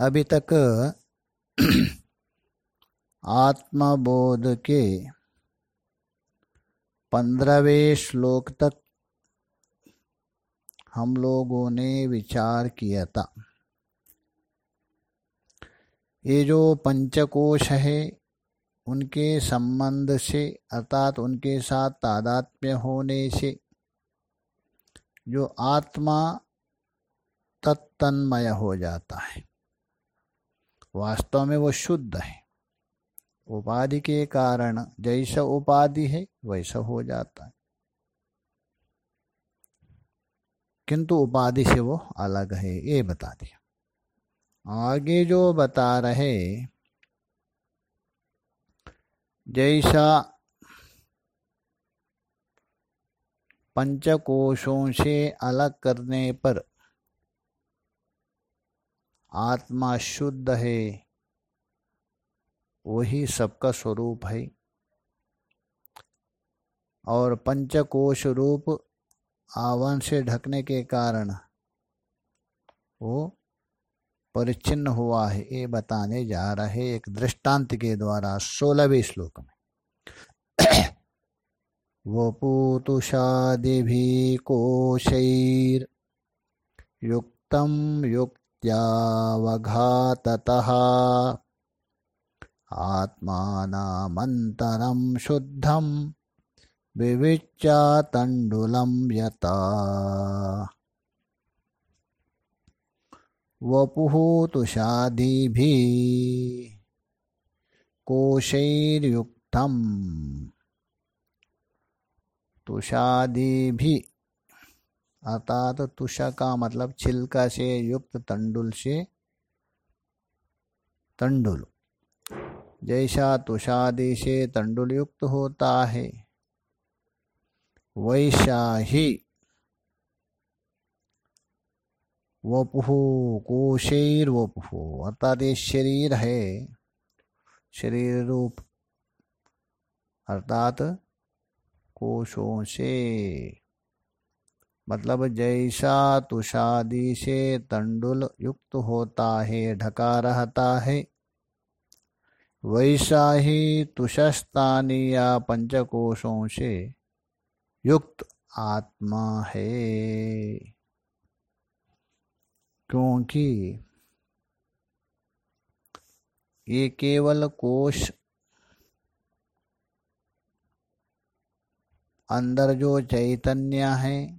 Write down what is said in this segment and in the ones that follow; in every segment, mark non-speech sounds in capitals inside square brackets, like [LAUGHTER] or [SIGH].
अभी तक, [CLEARS THROAT] आत्मबोध के पंद्रहवें श्लोक तक हम लोगों ने विचार किया था। ये जो पंचकोश है, उनके संबंध से, अर्थात उनके साथ तादात्म्य होने से, जो आत्मा तत्तन्मय हो जाता है। वास्तव में वो शुद्ध है। उपाधि के कारण जैसा उपाधि है, वैसा हो जाता है। किंतु उपाधि से वो अलग है, ये बता दिया। आगे जो बता रहे, जैसा पंचकोशों से अलग करने पर आत्मा शुद्ध है, वही सबका स्वरूप है। और पंचकोश रूप आवन से ढकने के कारण वो परिच्छिन्न हुआ है। ये बताने जा रहे एक दृष्टांत के द्वारा सोलहवें श्लोक में। [COUGHS] वो पूतुषादि भी कोशैर युक्तम युक्त त्यावघाततः आत्मानामन्तरं शुद्धं विविच्या तण्डुलं यता वपुः तुषादिभिः कोशैर्युक्तम्। तुषादिभिः अर्थात तुषा का मतलब छिलका से युक्त तंडुल से तंडुल। जैसा तुषादि से तंडुल युक्त होता है, वैसा ही वपुहु कोशैर वपुहु अर्थात ये शरीर है शरीर रूप अर्थात कोशों से। मतलब जैसा तुषादि से तंडुल युक्त होता है, ढका रहता है। वैसा ही तुषस्थानीय पंचकोशों से युक्त आत्मा है। क्योंकि ये केवल कोश अंदर जो चैतन्य है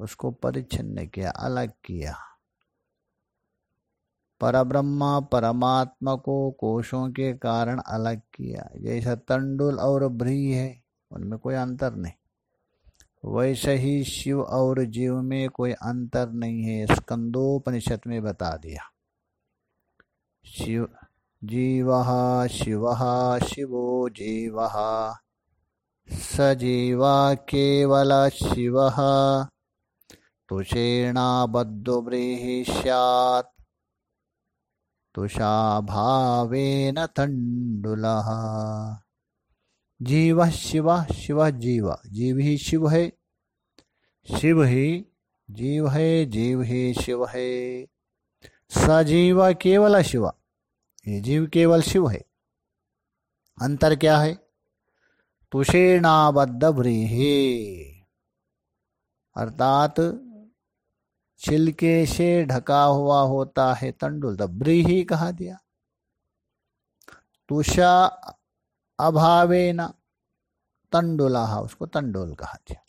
उसको परिच्छिन्न किया, अलग किया। परब्रह्मा परमात्मा को कोशों के कारण अलग किया। जैसा तंडुल और ब्री है, उनमें कोई अंतर नहीं। वैसे ही शिव और जीव में कोई अंतर नहीं है, स्कंदोपनिषद में बता दिया। शिव, जीव शिव शिवो जीव। सजीवा केवल शिव। तुषेणाबद्धुव्रीः स्यात् तुषाभावेन तण्डुलः। जीव शिव शिव जीव। जीव ही शिव है, शिव ही जीव है, जीव ही शिव है। सजीव केवल शिव। ये जीव केवल शिव है। अंतर क्या है? तुषेणाबद्ध व्रीही अर्थात छिलके से ढका हुआ होता है, तंडुल तो ब्रीही कहा दिया। तुषा अभावे न, तंडुला उसको तंडुल कहा दिया।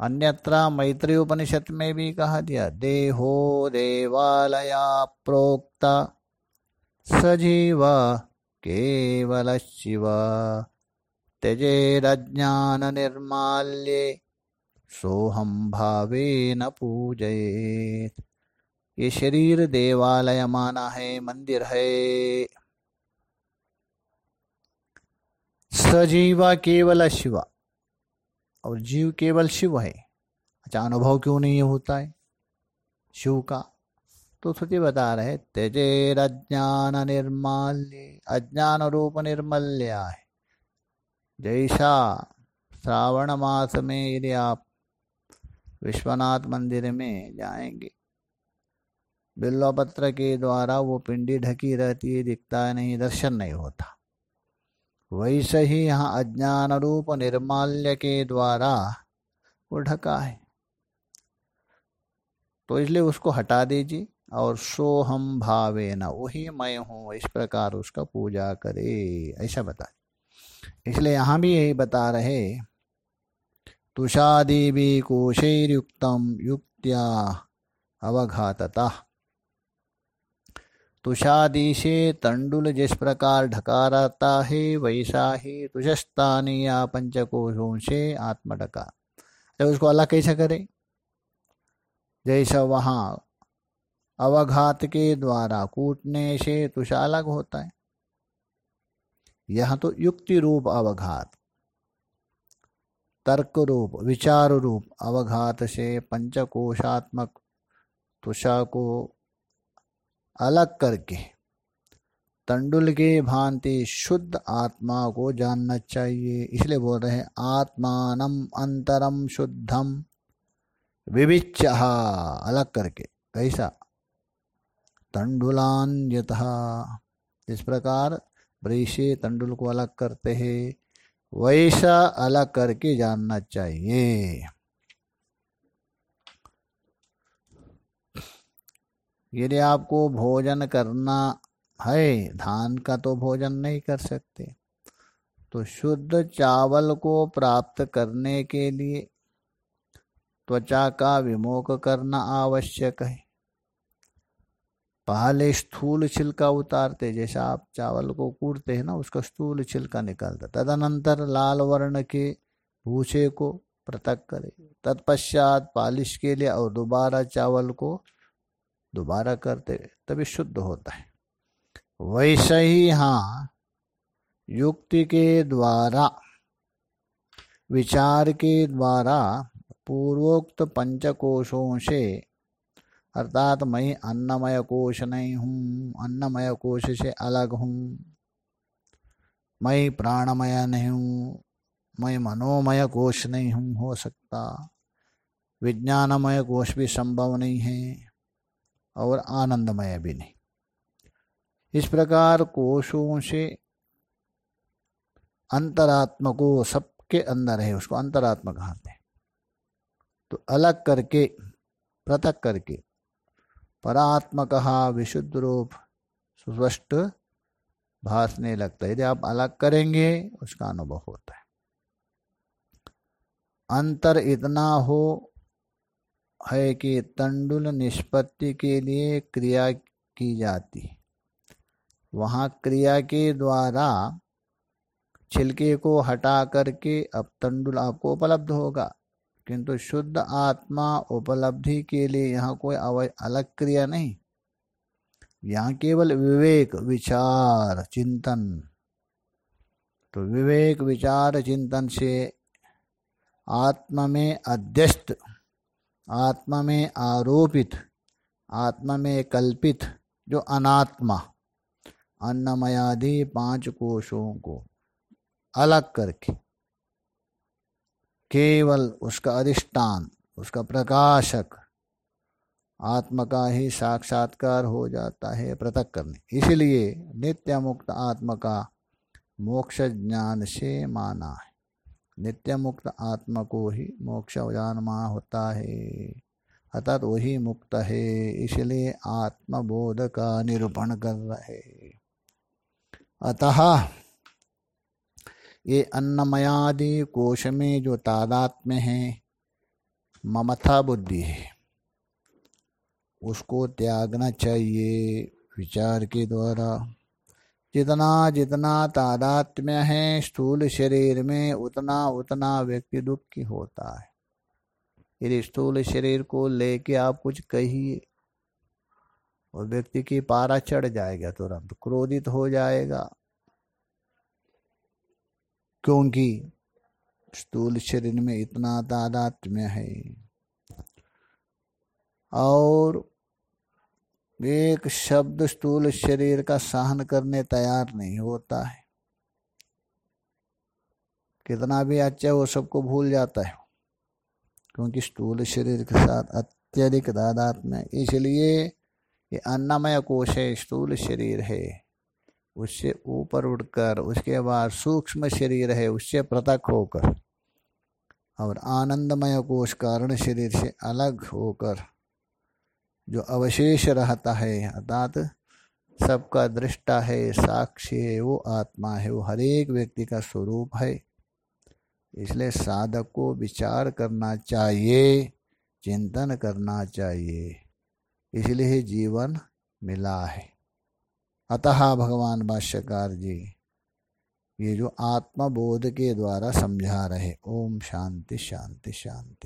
अन्यत्र मैत्री उपनिषद में भी कहा दिया, देहो देवालया प्रोक्ता सजीव केवल शिव त्यजेरज्ञान निर्माल्ये सोहम भावे न पूजयेत। ये शरीर देवालय माना है, मंदिर है। सजीवा केवल शिव, और जीव केवल शिव है। अच्छा अनुभव क्यों नहीं होता है? शिव का? तो श्रुति बता रहे तेजेर अज्ञान निर्माल्य, अज्ञान रूप निर्मल्य है। जैसा श्रावण मास में यदि आप विश्वनाथ मंदिर में जाएँगे। बिल्वपत्र के द्वारा वो पिंडी ढकी रहती है, दिखता नहीं, दर्शन नहीं होता। वैसे ही यहाँ अज्ञान रूप निर्माल्य के द्वारा वो ढका है। तो इसलिए उसको हटा दीजिए और सो हम भावे न, वही मैं हूँ, इस प्रकार उसका पूजा करे, ऐसा बता इसलिए यहाँ भी यही बता रहे तुषादेवी कोशैर्युक्तम युक्त्या अवघातता। से तंडुल जिस प्रकार ढका रहता है वैसा ही तुषस्तानी या पंचकोशों से आत्म ढका तो उसको अलग कैसे करे? जैसा वहाँ अवघात के द्वारा कूटने से तुषा अलग होता है। यह तो युक्ति रूप अवघात। तर्क रूप विचार रूप अवघात से पंचकोशात्मक तुषा को अलग करके। तंडुल के भांति शुद्ध आत्मा को जानना चाहिए, इसलिए बोल रहे हैं, आत्मान अंतरम शुद्धम विविच अलग करके। कैसा? तंडुलान यथा इस प्रकार वृषे तंडुल को अलग करते हैं। वैसा अलग करके जानना चाहिए। यदि आपको भोजन करना है, धान का तो भोजन नहीं कर सकते। तो शुद्ध चावल को प्राप्त करने के लिए त्वचा का विमोक करना आवश्यक है। पहले स्थूल छिलका उतारते, जैसा आप चावल को कूटते हैं ना, उसका स्थूल छिलका निकालता तदनंतर लाल वर्ण के भूसे को पृथक करे। तत्पश्चात पालिश के लिए और दोबारा चावल को दोबारा करते तभी शुद्ध होता है। वैसे ही हाँ युक्ति के द्वारा, विचार के द्वारा पूर्वोक्त पंचकोशों से अर्थात मैं अन्नमय कोश नहीं हूँ अन्नमय कोश से अलग। हूँ मैं प्राणमय नहीं हूँ मैं मनोमय कोश नहीं हूँ हो सकता। विज्ञानमय कोश भी संभव नहीं है और आनंदमय भी नहीं। इस प्रकार कोशों से अंतरात्म को सबके अंदर है, उसको अंतरात्मा कहते हैं। तो अलग करके, पृथक करके परात्मक विशुद्ध रूप सुस्पष्ट भासने लगता है। यदि आप अलग करेंगे, उसका अनुभव होता है। अंतर इतना हो है कि तंडुल निष्पत्ति के लिए क्रिया की जाती वहाँ क्रिया के द्वारा छिलके को हटा करके अब तंडुल आपको उपलब्ध होगा। किंतु शुद्ध आत्मा उपलब्धि के लिए यहाँ कोई अलग क्रिया नहीं। यहाँ केवल विवेक, विचार, चिंतन। तो विवेक, विचार, चिंतन से आत्मा में अध्यस्त, आत्मा में आरोपित, आत्मा में कल्पित जो अनात्मा, अन्नमयादि पाँच कोशों को अलग करके। केवल उसका अधिष्ठान, उसका प्रकाशक आत्मा का ही साक्षात्कार हो जाता है पृथक करने। इसलिए नित्य मुक्त आत्मा का मोक्ष ज्ञान से माना है। नित्य मुक्त आत्मा को ही मोक्ष जानमा होता है। अर्थात वही मुक्त है, इसलिए आत्मबोध का निरूपण कर रहे अतः ये अन्नमयादि कोश में जो तादात्म्य है ममथा बुद्धि है, उसको त्यागना चाहिए विचार के द्वारा। जितना जितना तादात्म्य है स्थूल शरीर में, उतना उतना व्यक्ति दुखी होता है। यदि स्थूल शरीर को लेके आप कुछ कहिए और व्यक्ति की पारा चढ़ जाएगा तुरंत, क्रोधित हो जाएगा क्योंकि स्थूल शरीर में इतना तादात्म्य है। और एक शब्द स्थूल शरीर का सहन करने तैयार नहीं होता है। कितना भी अच्छा वो सबको भूल जाता है। क्योंकि स्थूल शरीर के साथ अत्यधिक दादात्म्य इसलिए ये अन्नमय कोश है, स्थूल शरीर है। उससे ऊपर उठकर, उसके बाद सूक्ष्म शरीर है, उससे पृथक होकर और आनंदमय कोश कारण शरीर से अलग होकर जो अवशेष रहता है, अर्थात सबका दृष्टा है, साक्षी है, वो आत्मा है, वो हर एक व्यक्ति का स्वरूप है। इसलिए साधक को विचार करना चाहिए, चिंतन करना चाहिए। इसलिए जीवन मिला है। अतः भगवान भाष्यकार जी, ये जो आत्मबोध के द्वारा समझा रहे, ओम शांति शांति शांति।